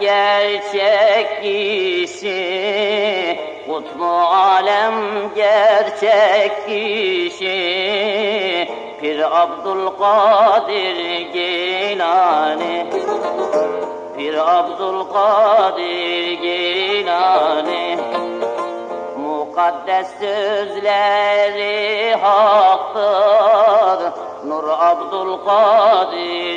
gerçek kişi Kutlu alem gerçek kişi Pir Abdülkadir Gilani Pir Abdülkadir Gilani Mukaddes sözleri haktır Nur Abdülkadir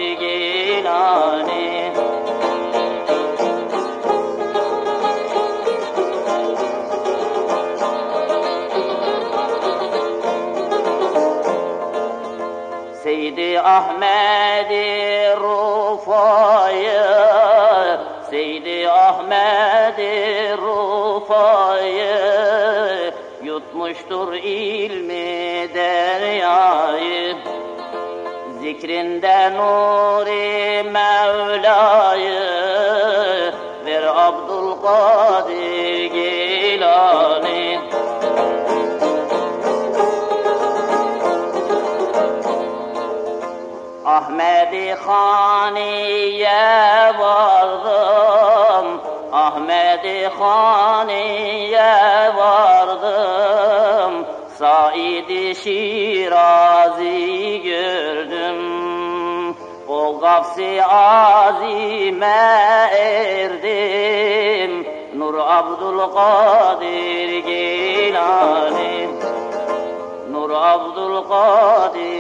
Seydi Ahmedi Rufa'yı Seydi Ahmedi Rufa'yı Yutmuştur ilmi deryayı. Zikrinde nuri Mevla'yı Ahmedi Hani'ye vardım. Ahmedi Hani'ye vardım. Said-i Şirazi gördüm. O gafsi azime erdim. Nur Abdülkadir Gilani. Nur Abdülkadir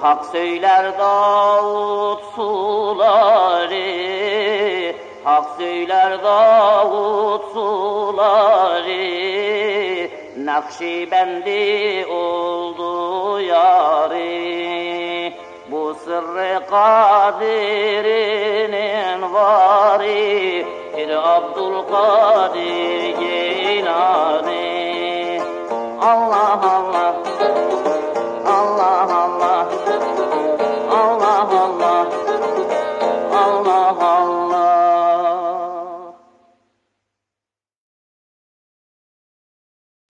Hak söyler Davut suları Hak söyler Davut suları. Nakşibendi oldu yari Bu sırrı kadirinin vari Bir Abdülkadir Gilani Allah Allah